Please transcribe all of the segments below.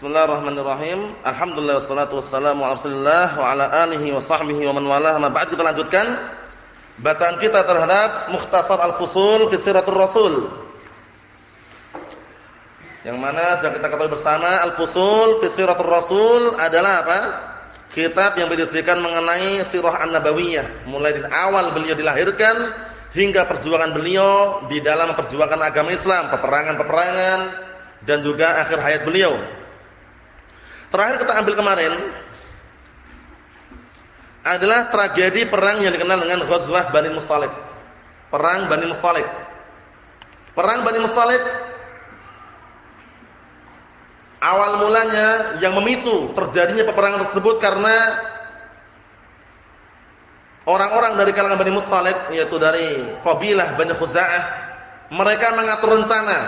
Bismillahirrahmanirrahim. Alhamdulillah wassalatu wassalamu ala Rasulillah wa ala alihi wa sahbihi wa man walah. Ma ba'd kita lanjutkan bacaan kita terhadap Mukhtasar Al-Fusul fi Siratul Rasul. Yang mana sudah kita ketahui bersama Al-Fusul fi Siratul Rasul adalah apa? Kitab yang berdiskusikan mengenai sirah an-nabawiyah, mulai dari awal beliau dilahirkan hingga perjuangan beliau di dalam memperjuangkan agama Islam, peperangan-peperangan dan juga akhir hayat beliau. Terakhir kita ambil kemarin adalah tragedi perang yang dikenal dengan Ghazwah Bani Mustalik. Perang Bani Mustalik. Perang Bani Mustalik awal mulanya yang memicu terjadinya peperangan tersebut karena orang-orang dari kalangan Bani Mustalik yaitu dari kabilah Bani Khuza'ah mereka mengatur rencana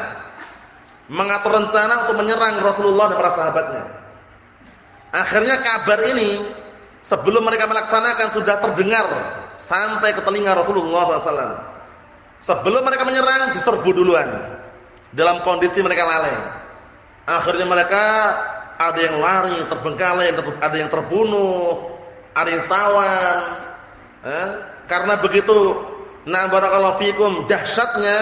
mengatur rencana untuk menyerang Rasulullah dan para sahabatnya. Akhirnya kabar ini sebelum mereka melaksanakan sudah terdengar sampai ke telinga Rasulullah SAW. Sebelum mereka menyerang diserbu duluan dalam kondisi mereka lalai. Akhirnya mereka ada yang lari, terbengkalai, ada yang terbunuh, ada yang tawan. Eh? Karena begitu, nah barakallahu fikum dahsyatnya,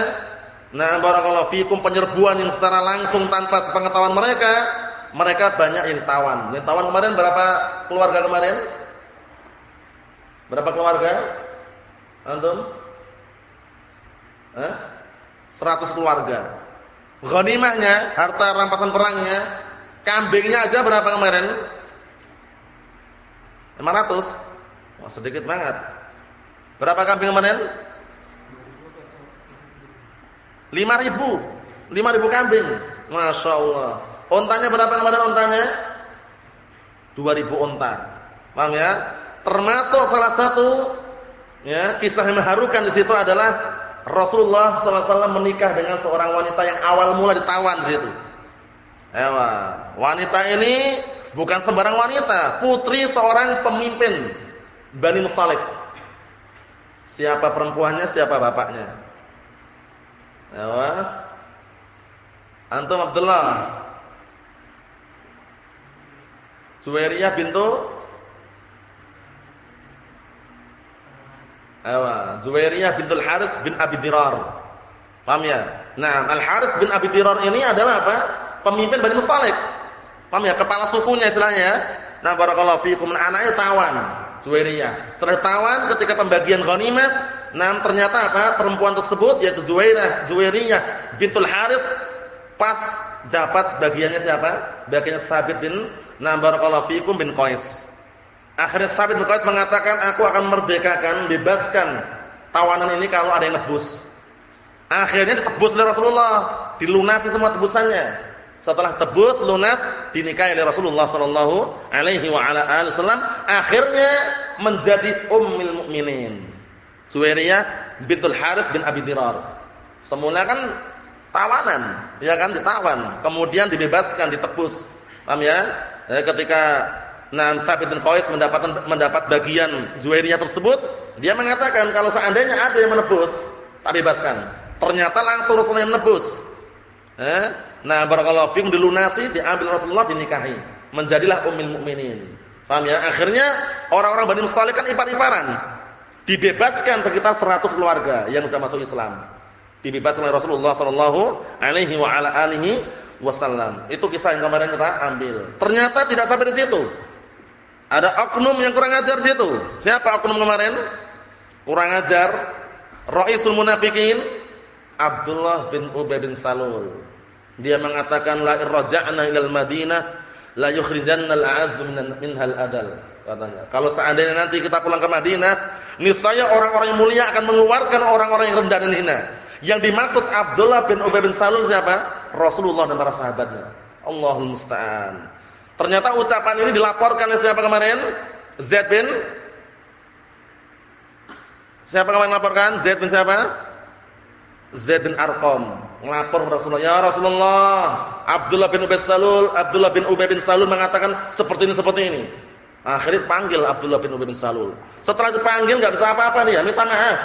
nah barakallahu fikum penyerbuan yang secara langsung tanpa pengetahuan mereka mereka banyak yang tawan. Yang tawan kemarin berapa keluarga kemarin? Berapa keluarga? Antum? Eh? 100 keluarga. Ghanimahnya, harta rampasan perangnya, kambingnya aja berapa kemarin? 500. Wah, sedikit banget. Berapa kambing kemarin? 5000. 5000 kambing. Masya Allah. Ontanya berapa kemarin ontanya? 2000 onta. Paham ya? Termasuk salah satu ya, kisah yang mengharukan di situ adalah Rasulullah SAW menikah dengan seorang wanita yang awal mula ditawan di situ. Ewa, wanita ini bukan sembarang wanita, putri seorang pemimpin Bani Mustalik. Siapa perempuannya, siapa bapaknya? Ewa. Antum Abdullah Juwairiyah bintu Awa, Zuwairiyah bintul Harith bin Abi Dirar. Paham ya? Nah, Al-Harith bin Abi Dirar ini adalah apa? Pemimpin Bani Mustalik. Paham ya? Kepala sukunya istilahnya ya. Nah, barakallahu fiikum anaknya tawan, Zuwairiyah. Setelah tawan ketika pembagian ghanimah, nah ternyata apa? Perempuan tersebut yaitu Zuwairah, Zuwairiyah bintul Harith pas dapat bagiannya siapa? Bagiannya Sabit bin Nah barakallahu fikum bin Qais. Akhirnya Sabit bin Qais mengatakan aku akan merdekakan, bebaskan tawanan ini kalau ada yang nebus. Akhirnya ditebus oleh Rasulullah, dilunasi semua tebusannya. Setelah tebus lunas dinikahi oleh Rasulullah sallallahu alaihi wa ala alihi wasallam akhirnya menjadi ummul mukminin. Suwairiyah bintul Harith bin Abi Dirar. Semula kan tawanan, ya kan ditawan, kemudian dibebaskan, ditebus. Paham ya? Eh, ketika Nam Sabit bin Qais mendapat mendapat bagian Juwairiyah tersebut, dia mengatakan kalau seandainya ada yang menebus, tak bebaskan. Ternyata langsung Rasulullah yang menebus. Eh? Nah, barakallahu fikum dilunasi, diambil Rasulullah dinikahi. Menjadilah ummul mukminin. Paham ya? Akhirnya orang-orang Bani Mustalik kan ipar-iparan. Dibebaskan sekitar 100 keluarga yang sudah masuk Islam. Dibebaskan oleh Rasulullah sallallahu alaihi wa ala alihi wasallam. Itu kisah yang kemarin kita ambil. Ternyata tidak sampai di situ. Ada oknum yang kurang ajar di situ. Siapa oknum kemarin? Kurang ajar. Raisul munafikin Abdullah bin Ubay bin Salul. Dia mengatakan la irja'na ilal Madinah la yukhrijanna al-a'azz minhal adal katanya. Kalau seandainya nanti kita pulang ke Madinah, niscaya orang-orang yang mulia akan mengeluarkan orang-orang yang rendah dan hina. Yang dimaksud Abdullah bin Ubay bin Salul siapa? Rasulullah dan para sahabatnya. Allahul musta'an. Ternyata ucapan ini dilaporkan oleh siapa kemarin? Zaid bin Siapa kemarin laporkan? Zaid bin siapa? Zaid bin Arqam. Ngelapor Rasulullah, "Ya Rasulullah, Abdullah bin Ubay Salul, Abdullah bin Ubay bin Salul mengatakan seperti ini seperti ini." Akhirnya panggil Abdullah bin Ubay bin Salul. Setelah dipanggil enggak bisa apa-apa ya, minta maaf.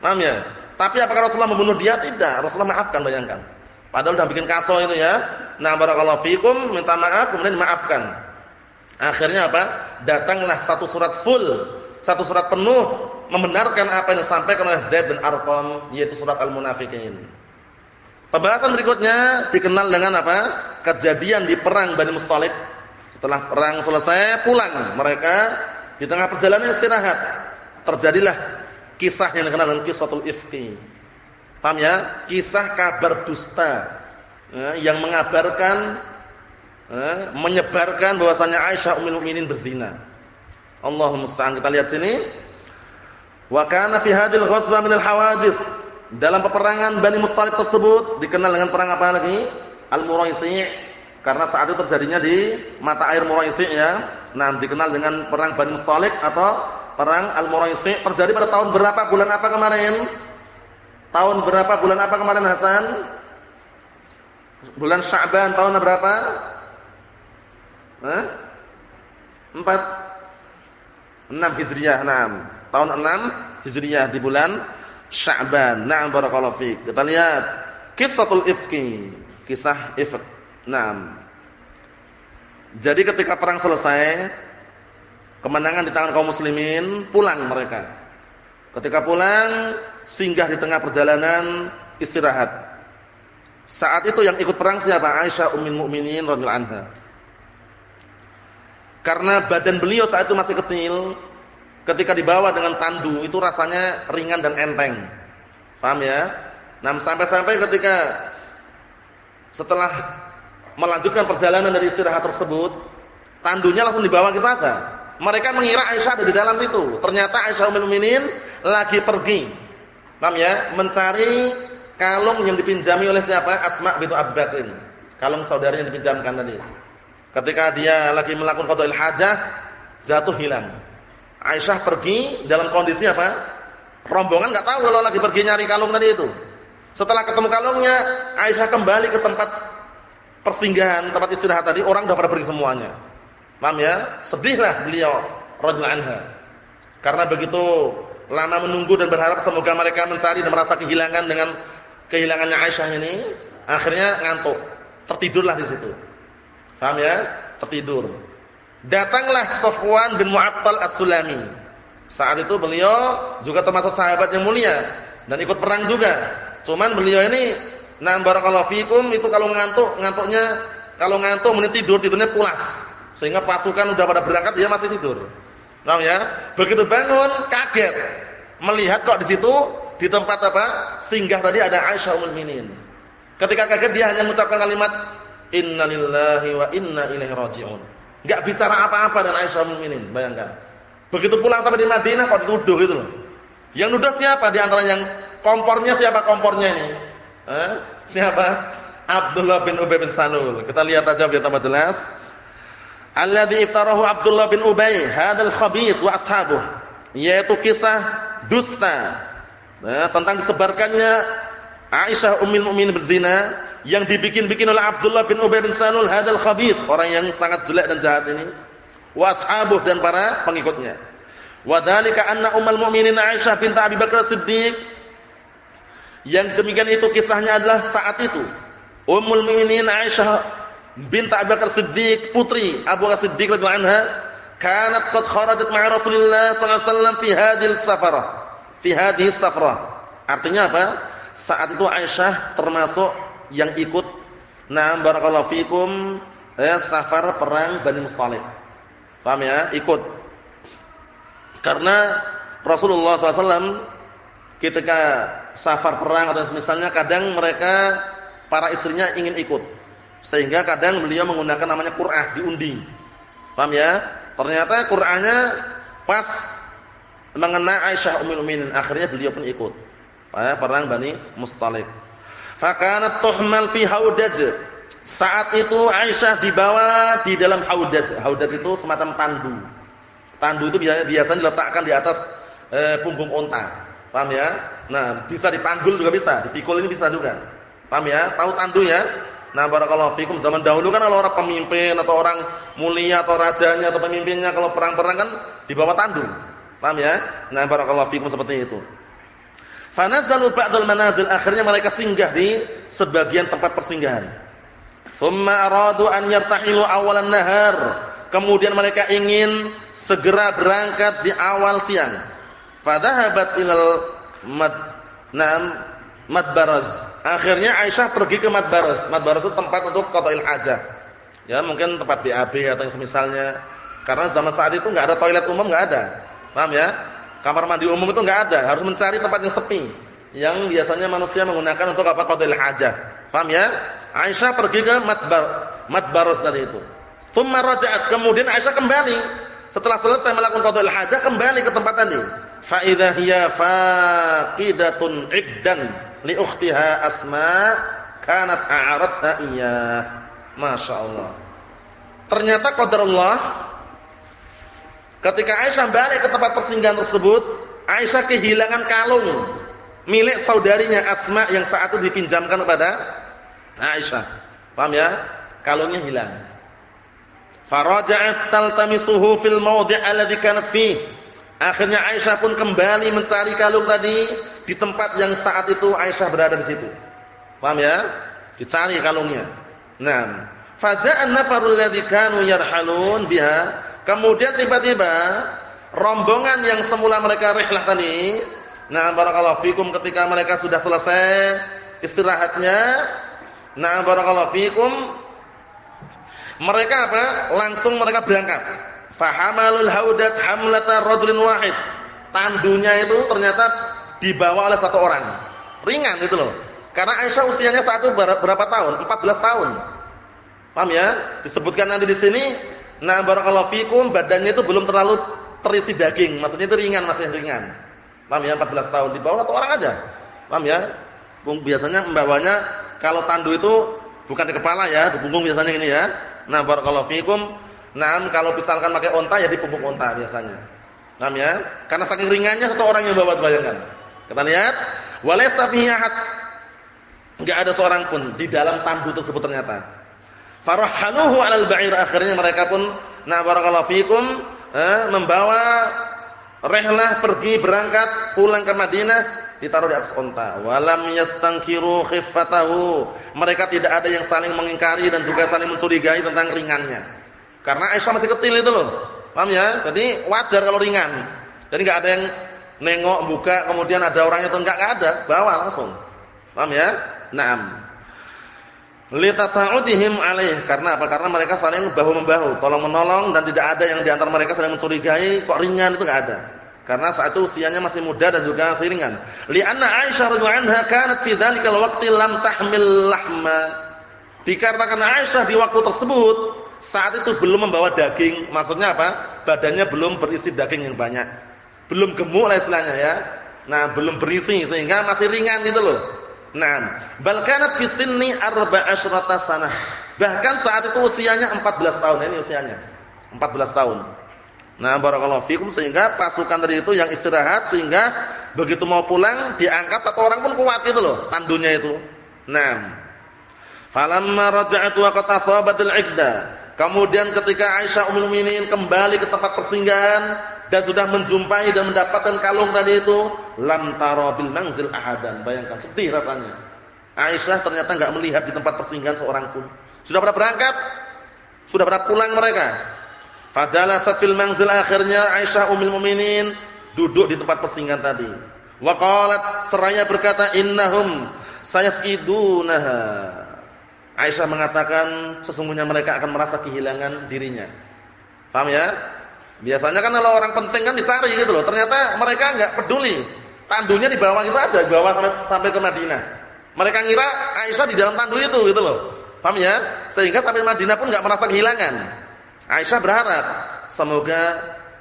Paham Tapi apakah Rasulullah membunuh dia? Tidak. Rasulullah maafkan bayangkan. Padahal udah bikin kacau itu ya. Nah, barakallahu fikum, minta maaf kemudian dimaafkan. Akhirnya apa? Datanglah satu surat full, satu surat penuh membenarkan apa yang disampaikan oleh Zaid bin Arqam yaitu surat Al-Munafiqin. Pembahasan berikutnya dikenal dengan apa? Kejadian di perang Bani Mustalik. Setelah perang selesai pulang mereka di tengah perjalanan istirahat terjadilah kisah yang dikenal dengan kisahul ifki. Paham ya? Kisah kabar dusta ya, yang mengabarkan ya, menyebarkan bahwasanya Aisyah ummul mukminin berzina. Allahumma musta'an. Kita lihat sini. Wa kana fi hadhil ghazwa min al-hawadith. Dalam peperangan Bani Mustalik tersebut dikenal dengan perang apa lagi? Al-Muraisi' karena saat itu terjadinya di mata air Muraisi' ya. Nah, dikenal dengan perang Bani Mustalik atau perang Al-Muraisi' terjadi pada tahun berapa? Bulan apa kemarin? Tahun berapa? Bulan apa kemarin Hasan? Bulan Sya'ban tahun berapa? Hah? 4 6 Hijriah, 6 tahun 6 Hijriah di bulan Sya'ban. Na'am barakallahu fiik. Kita lihat kisahul ifki, kisah ifk. Naam. Jadi ketika perang selesai, kemenangan di tangan kaum muslimin, pulang mereka. Ketika pulang, singgah di tengah perjalanan istirahat. Saat itu yang ikut perang siapa? Aisyah ummul mukminin radhiyallahu anha. Karena badan beliau saat itu masih kecil, ketika dibawa dengan tandu itu rasanya ringan dan enteng. Paham ya? Nah, sampai-sampai ketika setelah melanjutkan perjalanan dari istirahat tersebut, tandunya langsung dibawa kita aja. Mereka mengira Aisyah ada di dalam itu. Ternyata Aisyah ummul mukminin lagi pergi. Paham ya? Mencari kalung yang dipinjami oleh siapa? Asma bintu Abbatin. Kalung saudaranya dipinjamkan tadi. Ketika dia lagi melakukan qadail hajah, jatuh hilang. Aisyah pergi dalam kondisi apa? Rombongan nggak tahu kalau lagi pergi nyari kalung tadi itu. Setelah ketemu kalungnya, Aisyah kembali ke tempat persinggahan, tempat istirahat tadi, orang sudah pada pergi semuanya. Paham ya? Sedihlah beliau radhiyallahu anha. Karena begitu lama menunggu dan berharap semoga mereka mencari dan merasa kehilangan dengan kehilangannya Aisyah ini, akhirnya ngantuk. Tertidurlah di situ. Paham ya? Tertidur. Datanglah Safwan bin Mu'attal As-Sulami. Saat itu beliau juga termasuk sahabat yang mulia dan ikut perang juga. Cuman beliau ini na'am barakallahu fikum itu kalau ngantuk, ngantuknya kalau ngantuk menit tidur, tidurnya pulas. Sehingga pasukan udah pada berangkat dia masih tidur. Paham ya? Begitu bangun kaget melihat kok di situ di tempat apa? Singgah tadi ada Aisyah ummul mukminin. Ketika kaget dia hanya mengucapkan kalimat innalillahi wa inna ilaihi raji'un. Enggak bicara apa-apa dengan Aisyah mukminin, bayangkan. Begitu pulang sampai di Madinah kok dituduh gitu loh. Yang nuduh siapa di antara yang kompornya siapa kompornya ini? Eh? Siapa? Abdullah bin Ubay bin Salul. Kita lihat aja biar tambah jelas. Alladzi iftarahu Abdullah bin Ubay hadzal khabith wa ashabuh. Yaitu kisah dusta. Nah, tentang disebarkannya Aisyah ummul mukminin berzina yang dibikin-bikin oleh Abdullah bin Ubay bin Salul hadal khabith, orang yang sangat jelek dan jahat ini. Wa ashabuh dan para pengikutnya. Wa dzalika anna ummul mukminin Aisyah bint Abi Bakar Siddiq yang demikian itu kisahnya adalah saat itu Ummul Mukminin Aisyah bint Abi Bakar Siddiq putri Abu Bakar Siddiq radhiyallahu anha kanat qad kharajat ma'a Rasulillah sallallahu alaihi wasallam fi hadhihi safarah fi safarah artinya apa saat itu Aisyah termasuk yang ikut na'am barakallahu fikum ya safar perang Bani Musthalib. Paham ya? Ikut. Karena Rasulullah SAW ketika safar perang atau misalnya kadang mereka para istrinya ingin ikut. Sehingga kadang beliau menggunakan namanya Qur'ah diundi. Paham ya? Ternyata Qur'annya pas mengenai Aisyah Ummul Mukminin, akhirnya beliau pun ikut. Perang Bani Musthalib. Fakanat tuhmal fi haudaj. Saat itu Aisyah dibawa di dalam haudaj. Haudaj itu semacam tandu. Tandu itu biasanya, biasanya diletakkan di atas e, punggung unta. Paham ya? Nah, bisa dipanggul juga bisa, dipikul ini bisa juga. Paham ya? Tahu tandu ya? Nah, barakallahu fikum zaman dahulu kan kalau orang pemimpin atau orang mulia atau rajanya atau pemimpinnya kalau perang-perang kan dibawa tandu. Paham ya? Nah, barakallahu fikum seperti itu. Fanazalu ba'dal manazil akhirnya mereka singgah di sebagian tempat persinggahan. Thumma aradu an yartahilu awalan nahar. Kemudian mereka ingin segera berangkat di awal siang. Fadhahabat ilal mad nam madbaraz. Akhirnya Aisyah pergi ke madbaraz. Madbaraz itu tempat untuk qada'il hajah. Ya, mungkin tempat BAB atau yang semisalnya. Karena zaman saat itu enggak ada toilet umum, enggak ada. Paham ya? Kamar mandi umum itu enggak ada, harus mencari tempat yang sepi. Yang biasanya manusia menggunakan untuk apa? Qada'il hajah. Paham ya? Aisyah pergi ke Matbar, Matbaros tadi itu. Thumma raja'at, kemudian Aisyah kembali. Setelah selesai melakukan qada'il hajah kembali ke tempat tadi. Fa idza hiya faqidatun iddan li ukhtiha Asma kanat a'aratha iyyah. Masyaallah. Ternyata qadarullah ketika Aisyah balik ke tempat persinggahan tersebut, Aisyah kehilangan kalung milik saudarinya Asma yang saat itu dipinjamkan kepada Aisyah. Paham ya? Kalungnya hilang. Faraja'at taltamisuhu fil mawdi' alladhi kanat fi. Akhirnya Aisyah pun kembali mencari kalung tadi di tempat yang saat itu Aisyah berada di situ. Paham ya? Dicari kalungnya. Nah, faja'an nafarul ladzi kanu yarhalun biha. Kemudian tiba-tiba rombongan yang semula mereka rihlah tadi, nah barakallahu fikum ketika mereka sudah selesai istirahatnya, Nah, barakallahu fikum. Mereka apa? Langsung mereka berangkat. Fahamalul haudat hamlata rajulin wahid. Tandunya itu ternyata dibawa oleh satu orang. Ringan itu loh. Karena Aisyah usianya saat itu berapa tahun? 14 tahun. Paham ya? Disebutkan nanti di sini, nah barakallahu fikum badannya itu belum terlalu terisi daging. Maksudnya itu ringan, masih ringan. Paham ya? 14 tahun dibawa satu orang aja. Paham ya? Biasanya membawanya kalau tandu itu bukan di kepala ya, di punggung biasanya ini ya. Nah, barakallahu fikum. Nah, kalau misalkan pakai onta ya di punggung onta biasanya. Paham ya? Karena saking ringannya satu orang yang bawa bayangkan. Kita lihat, walaysa fihi ahad. Enggak ada seorang pun di dalam tandu tersebut ternyata. Farahanuhu 'alal ba'ir akhirnya mereka pun nah barakallahu fikum eh, membawa rehlah pergi berangkat pulang ke Madinah ditaruh di atas unta. Walam yastangkiru khiffatahu. Mereka tidak ada yang saling mengingkari dan juga saling mencurigai tentang ringannya. Karena Aisyah masih kecil itu loh. Paham ya? Jadi wajar kalau ringan. Jadi enggak ada yang nengok buka kemudian ada orangnya atau enggak ada, bawa langsung. Paham ya? Naam. Litasa'udihim alaih karena apa? Karena mereka saling bahu membahu, tolong menolong dan tidak ada yang di antara mereka saling mencurigai kok ringan itu enggak ada. Karena saat itu usianya masih muda dan juga siringan. Lianna Aisyah radhiyallahu anha kanat fi dzalikal waqti lam tahmil lahma. Dikarenakan Aisyah di waktu tersebut saat itu belum membawa daging, maksudnya apa? Badannya belum berisi daging yang banyak. Belum gemuk lah istilahnya ya. Nah, belum berisi sehingga masih ringan gitu loh. Nah, bal kanat fi sinni arba'asyrata sanah. Bahkan saat itu usianya 14 tahun ini usianya. 14 tahun. Nah, barakallahu fikum sehingga pasukan tadi itu yang istirahat sehingga begitu mau pulang diangkat satu orang pun kuat itu loh tandunya itu. Nah, falamma raja'at wa qad 'idda. Kemudian ketika Aisyah Ummul Mukminin kembali ke tempat persinggahan dan sudah menjumpai dan mendapatkan kalung tadi itu, lam tara bil manzil ahadan. Bayangkan sedih rasanya. Aisyah ternyata enggak melihat di tempat persinggahan seorang pun. Sudah pada berangkat, sudah pada pulang mereka. Fajalasat fil manzil akhirnya Aisyah ummul mukminin duduk di tempat persinggahan tadi. Wa qalat seraya berkata innahum sayafidunaha. Aisyah mengatakan sesungguhnya mereka akan merasa kehilangan dirinya. Paham ya? Biasanya kan kalau orang penting kan dicari gitu loh. Ternyata mereka enggak peduli. Tandunya dibawa gitu aja, dibawa sampai ke Madinah. Mereka ngira Aisyah di dalam tandu itu gitu loh. Paham ya? Sehingga sampai Madinah pun enggak merasa kehilangan. Aisyah berharap semoga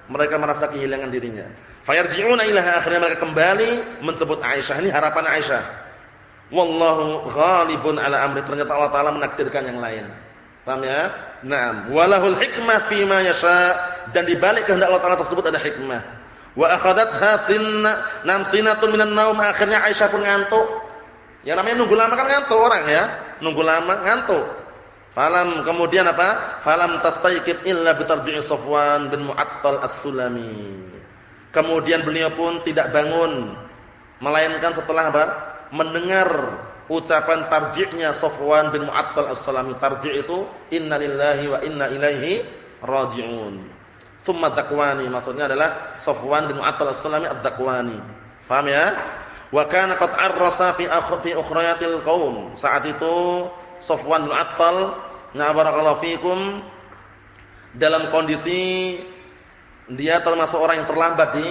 mereka merasa kehilangan dirinya. Fayarji'una ilaha akhirnya mereka kembali menjemput Aisyah. Ini harapan Aisyah. Wallahu ghalibun ala amri. Ternyata Allah Taala menakdirkan yang lain. Paham ya? Naam. Walahul hikmah fima yasha dan di balik kehendak Allah Taala tersebut ada hikmah. Wa akhadatha sinna nam sinatun minan naum. Akhirnya Aisyah pun ngantuk. Yang namanya nunggu lama kan ngantuk orang ya. Nunggu lama ngantuk. Falam kemudian apa? Falam tastaiqid illa bitarji'i Safwan bin Mu'attal As-Sulami. Kemudian beliau pun tidak bangun melainkan setelah apa? Mendengar ucapan tarji'nya Safwan bin Mu'attal As-Salami. Tarji' itu innalillahi wa inna ilaihi raji'un. Tsumma dakwani maksudnya adalah Safwan bin Mu'attal As-Salami ad-Dakwani. Paham ya? Wa kana qad arrasa fi akhir fi ukhrayatil qaum. Saat itu Safwan bin Mu'attal, na barakallahu fikum dalam kondisi dia termasuk orang yang terlambat di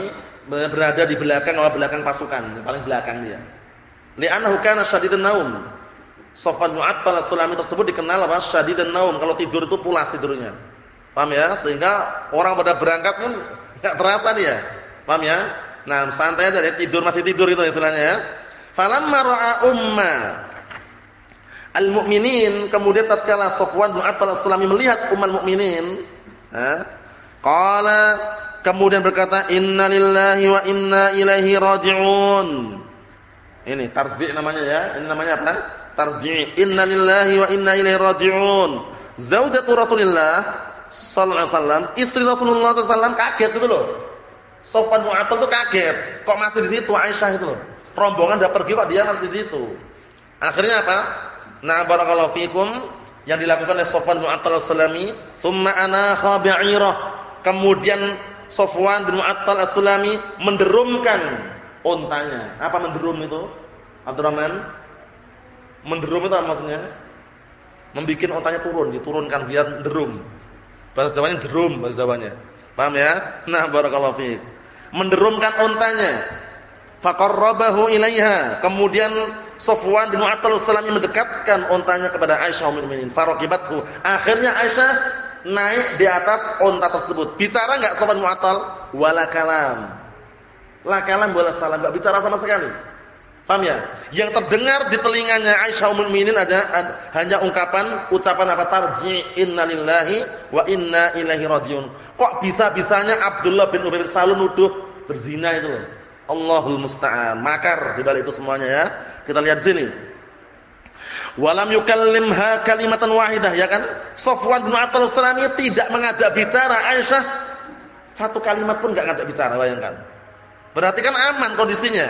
berada di belakang atau belakang pasukan, paling belakang dia. Li'annahu kana syadidun naum. Safwan Mu'attal As-Sulami tersebut dikenal apa? Syadidun naum. Kalau tidur itu pulas tidurnya. Paham ya? Sehingga orang pada berangkat pun enggak terasa dia. Paham ya? Nah, santai dia tidur masih tidur itu istilahnya ya. Falamma ra'a umma al-mu'minin, kemudian tatkala Safwan bin Attal As-Sulami melihat ummul mukminin, ha? Qala kemudian berkata, "Inna lillahi wa inna ilaihi raji'un." Ini tarji' namanya ya. Ini namanya apa? Tarji'. Inna lillahi wa inna ilaihi raji'un. Zaujatu Rasulillah sallallahu alaihi wasallam, istri Rasulullah sallallahu alaihi wasallam kaget gitu loh. Sofan Mu'attal tuh kaget, kok masih di situ Aisyah itu loh. Rombongan udah pergi kok dia masih di situ. Akhirnya apa? Nah, barakallahu fikum yang dilakukan oleh Sofwan Mu'attal As-Sulami, "Tsumma anakha bi'irah." Kemudian Sofwan bin Mu'attal As-Sulami menderumkan ontanya. Apa menderum itu? Abdurrahman? Menderum itu apa maksudnya? Membikin ontanya turun, diturunkan biar derum. Bahasa Jawanya jerum bahasa Jawanya. Paham ya? Nah, barakallahu fiik. Menderumkan ontanya. Faqarrabahu ilaiha. Kemudian Sofwan bin Mu'attal As-Sulami mendekatkan ontanya kepada Aisyah ummul mukminin. Farokibathu. Akhirnya Aisyah naik di atas onta tersebut. Bicara enggak Sofwan Mu'attal? Wala kalam La kalam wala salam, enggak bicara sama sekali. Paham ya? Yang terdengar di telinganya Aisyah ummul mukminin ada, ada hanya ungkapan ucapan apa tarji innalillahi wa inna ilaihi rajiun. Kok bisa-bisanya Abdullah bin Ubay bin Salul nuduh berzina itu. Allahul musta'an. Makar di balik itu semuanya ya. Kita lihat sini. Walam yukallimha kalimatan wahidah ya kan? Safwan bin Attal Sulami tidak mengajak bicara Aisyah satu kalimat pun enggak ngajak bicara, bayangkan. Berarti kan aman kondisinya.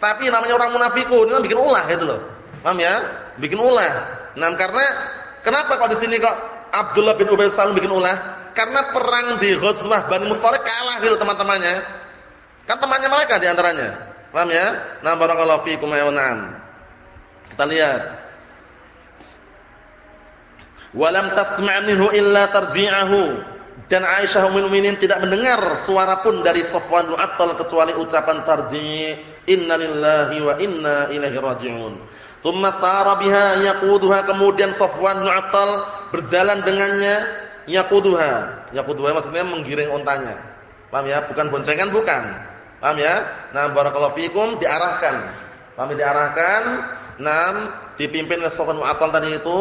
Tapi namanya orang munafikun itu bikin ulah gitu loh. Paham ya? Bikin ulah. Nah, karena kenapa kok di sini kok Abdullah bin Ubay Salul bikin ulah? Karena perang di Ghazwah Bani Mustalik kalah gitu teman-temannya. Kan temannya mereka di antaranya. Paham ya? Nah, barakallahu fiikum ya na'am. Kita lihat. Walam tasma' minhu illa tarji'ahu dan Aisyah ummul mukminin tidak mendengar suara pun dari Safwan bin kecuali ucapan tarji' innalillahi wa inna ilaihi raji'un. Tsumma sara biha yaquduha kemudian Safwan bin berjalan dengannya yaquduha. Yaquduha maksudnya menggiring ontanya. Paham ya? Bukan boncengan bukan. Paham ya? Nah, barakallahu fikum diarahkan. Paham ya? diarahkan. Nah, dipimpin oleh Safwan bin tadi itu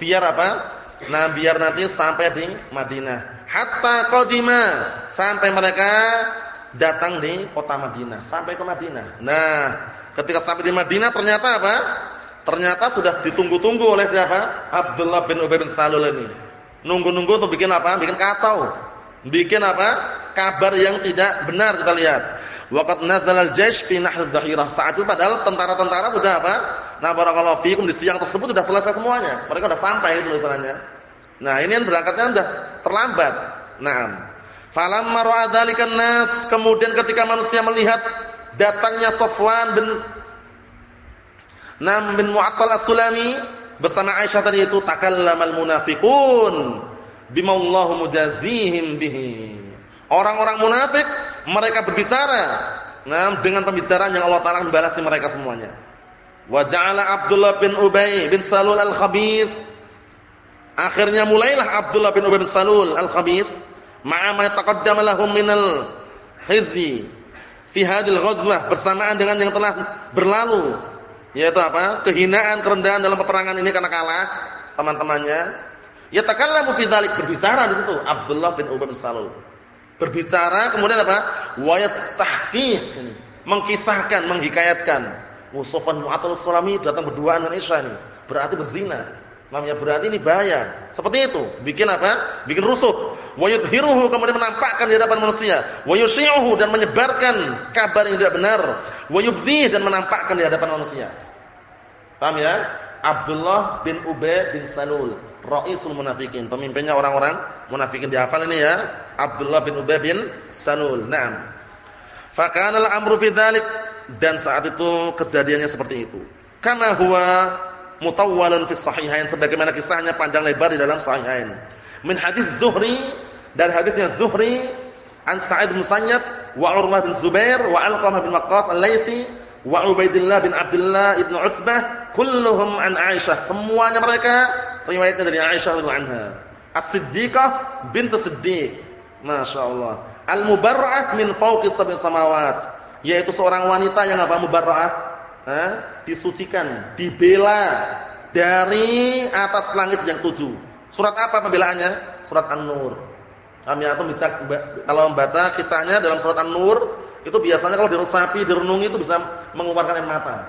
biar apa? Nah, biar nanti sampai di Madinah hatta qadima sampai mereka datang di kota Madinah, sampai ke Madinah. Nah, ketika sampai di Madinah ternyata apa? Ternyata sudah ditunggu-tunggu oleh siapa? Abdullah bin Ubay bin Salul ini. Nunggu-nunggu untuk bikin apa? Bikin kacau. Bikin apa? Kabar yang tidak benar kita lihat. Waqat nazala al-jaysh fi nahl dhahirah. Saat itu padahal tentara-tentara sudah apa? Nah, barakallahu fikum di siang tersebut sudah selesai semuanya. Mereka sudah sampai itu tulisannya. Nah, ini yang berangkatnya sudah terlambat. Naam. Falamma ra'a dzalikan nas, kemudian ketika manusia melihat datangnya Safwan bin Nam bin Mu'attal As-Sulami bersama Aisyah tadi itu takallamal munafiqun bima Allahu mujazihim bihi. Orang-orang munafik mereka berbicara nah, dengan pembicaraan yang Allah Taala membalasi mereka semuanya. Wa ja'ala Abdullah bin Ubay bin Salul al-Khabith Akhirnya mulailah Abdullah bin Ubay bin Salul al-Khabith ma'a ma taqaddama lahum minal hizyi fi hadil ghazwah bersamaan dengan yang telah berlalu yaitu apa? kehinaan, kerendahan dalam peperangan ini karena kalah teman-temannya. Yatakallamu fi dzalik berbicara di situ Abdullah bin Ubay bin Salul. Berbicara kemudian apa? Wa yastahqih mengkisahkan, menghikayatkan. Wasofan Mu'attal Sulami datang berduaan dengan Isya ini. Berarti berzina. Namanya berarti ini bahaya. Seperti itu. Bikin apa? Bikin rusuh. Wa yudhiruhu kemudian menampakkan di hadapan manusia. Wa yusyi'uhu dan menyebarkan kabar yang tidak benar. Wa yubdih dan menampakkan di hadapan manusia. Paham ya? Abdullah bin Ubay bin Salul, raisul munafikin, pemimpinnya orang-orang munafikin. Dihafal ini ya. Abdullah bin Ubay bin Salul. Naam. Fakana al-amru fi dzalik dan saat itu kejadiannya seperti itu. Kama huwa mutawwalan fi sahihain sebagaimana kisahnya panjang lebar di dalam sahihain. Min hadis Zuhri dan hadisnya Zuhri an Sa'id bin Musayyab wa Urwah bin Zubair wa Alqamah bin Waqqas al-Laitsi wa Ubaidillah bin Abdullah ibn Utsbah kulluhum an Aisyah. Semuanya mereka riwayatnya dari Aisyah radhiyallahu anha. As-Siddiqah bint Siddiq. Masyaallah al-mubarra'ah min fawqi sab'i samawat yaitu seorang wanita yang apa mubarra'ah eh? disucikan dibela dari atas langit yang tujuh surat apa pembelaannya surat An-Nur kami atau kalau membaca kisahnya dalam surat An-Nur itu biasanya kalau diresapi, direnungi itu bisa mengeluarkan air mata.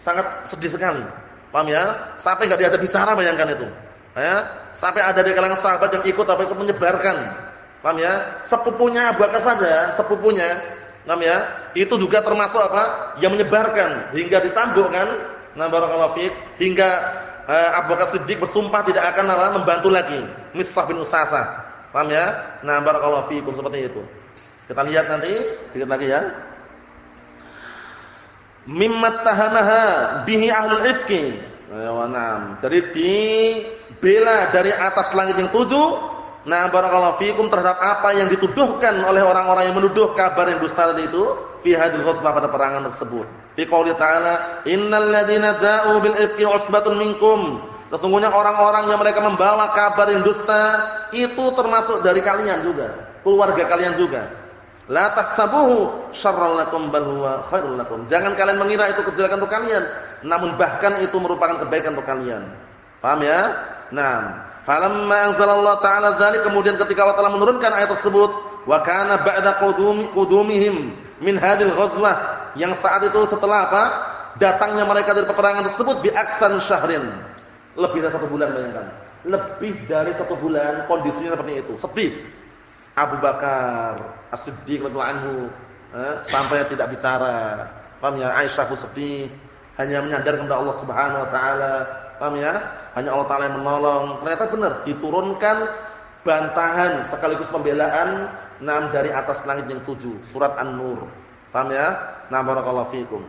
Sangat sedih sekali. Paham ya? Sampai enggak diajak bicara bayangkan itu. Ya, sampai ada di kalangan sahabat yang ikut apa ikut menyebarkan. Paham ya? Sepupunya Bakar saja, sepupunya, paham ya? Itu juga termasuk apa? Yang menyebarkan hingga ditambuk kan? Nah, barakallahu fiik, hingga uh, Abu Bakar Siddiq bersumpah tidak akan apa, membantu lagi Mistah bin Usasah. Paham ya? Nah, barakallahu fiikum seperti itu. Kita lihat nanti sedikit lagi ya. Mimmat tahamaha bihi ahlul ifki. Nah, Jadi dibela dari atas langit yang tujuh. Nah, barakallahu fikum terhadap apa yang dituduhkan oleh orang-orang yang menuduh kabar yang dusta tadi itu fi hadil ghusbah pada perangan tersebut. Fi qouli ta'ala, "Innal ladzina ja'u bil ifki usbatun minkum." Sesungguhnya orang-orang yang mereka membawa kabar yang dusta itu termasuk dari kalian juga, keluarga kalian juga. La tahsabuhu syarran lakum bal huwa khairul lakum. Jangan kalian mengira itu kejelekan untuk kalian, namun bahkan itu merupakan kebaikan untuk kalian. Paham ya? Nah, falamma anzalallahu ta'ala dzalik kemudian ketika Allah telah menurunkan ayat tersebut, wa kana ba'da qudumi qudumihim min hadil ghazwah yang saat itu setelah apa? Datangnya mereka dari peperangan tersebut bi aksan syahrin. Lebih dari satu bulan bayangkan. Lebih dari satu bulan kondisinya seperti itu, sepi Abu Bakar As-Siddiq radhiyallahu anhu eh, sampai tidak bicara. Paham ya? Aisyah pun sepi, hanya menyandar kepada Allah Subhanahu wa taala. Paham ya? Hanya Allah taala yang menolong. Ternyata benar diturunkan bantahan sekaligus pembelaan enam dari atas langit yang tujuh, surat An-Nur. Paham ya? Nah, barakallahu fikum.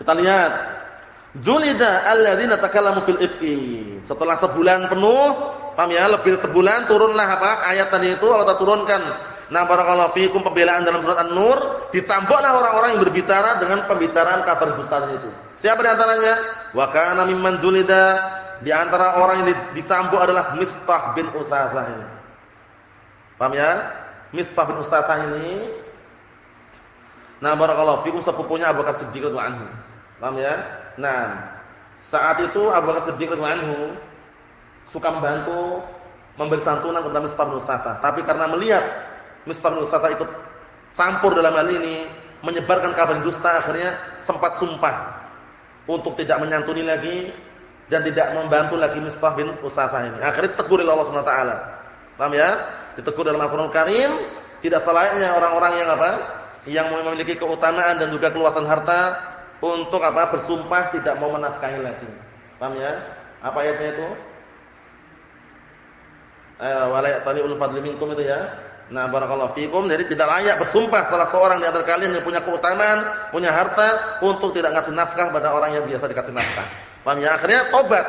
Kita lihat Julida alladzina takallamu fil ifki. Setelah sebulan penuh Paham ya? Lebih sebulan turunlah apa? Ayat tadi itu Allah turunkan. Nah, barakallahu fikum pembelaan dalam surat An-Nur, dicambuklah orang-orang yang berbicara dengan pembicaraan kabar dusta itu. Siapa di antaranya? Wa kana mimman zulida di antara orang yang dicambuk adalah Mistah bin Usasah ini. Paham ya? Mistah bin Usasah ini Nah, barakallahu fikum sepupunya Abu Bakar Siddiq radhiyallahu anhu. Paham ya? Nah, saat itu Abu Bakar Siddiq radhiyallahu anhu suka membantu memberi santunan kepada Mistah bin Usata. Tapi karena melihat Mistah bin Usata ikut campur dalam hal ini, menyebarkan kabar dusta, akhirnya sempat sumpah untuk tidak menyantuni lagi dan tidak membantu lagi Mistah bin Usata ini. Akhirnya tegur oleh Allah Subhanahu wa taala. Paham ya? Ditegur dalam Al-Qur'an Karim, tidak salahnya orang-orang yang apa? Yang memiliki keutamaan dan juga keluasan harta untuk apa? bersumpah tidak mau menafkahi lagi. Paham ya? Apa ayatnya itu? eh wala ya'tali'ul fadli minkum itu ya. Nah, barakallahu fikum. Jadi tidak layak bersumpah salah seorang di antara kalian yang punya keutamaan, punya harta untuk tidak ngasih nafkah pada orang yang biasa dikasih nafkah. Paham ya? Akhirnya tobat.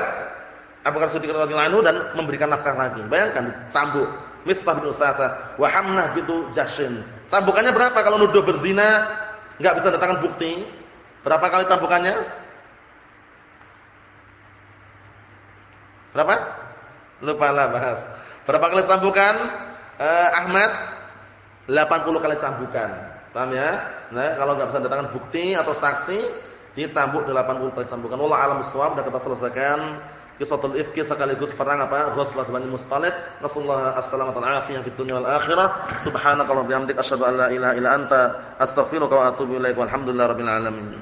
Abu Bakar Siddiq radhiyallahu anhu dan memberikan nafkah lagi. Bayangkan dicambuk Mistah bin Ustazah wa Hamnah bintu Jahsyin. Cambukannya berapa kalau nuduh berzina enggak bisa datangkan bukti? Berapa kali cambukannya? Berapa? Lupa lah bahas. Berapa kali cambukan? Eh, Ahmad 80 kali cambukan. Paham ya? Nah, kalau enggak bisa datangkan bukti atau saksi, dicambuk 80 kali cambukan. Wallah alam bisawab sudah kita selesaikan kisatul ifki sekaligus perang apa? Ghazwat Bani Mustalik. Nasallahu assalamatu wal afiyah fid dunya wal akhirah. Subhanakallahumma bihamdika asyhadu an la ilaha illa anta astaghfiruka wa atubu ilaik. Walhamdulillahirabbil alamin.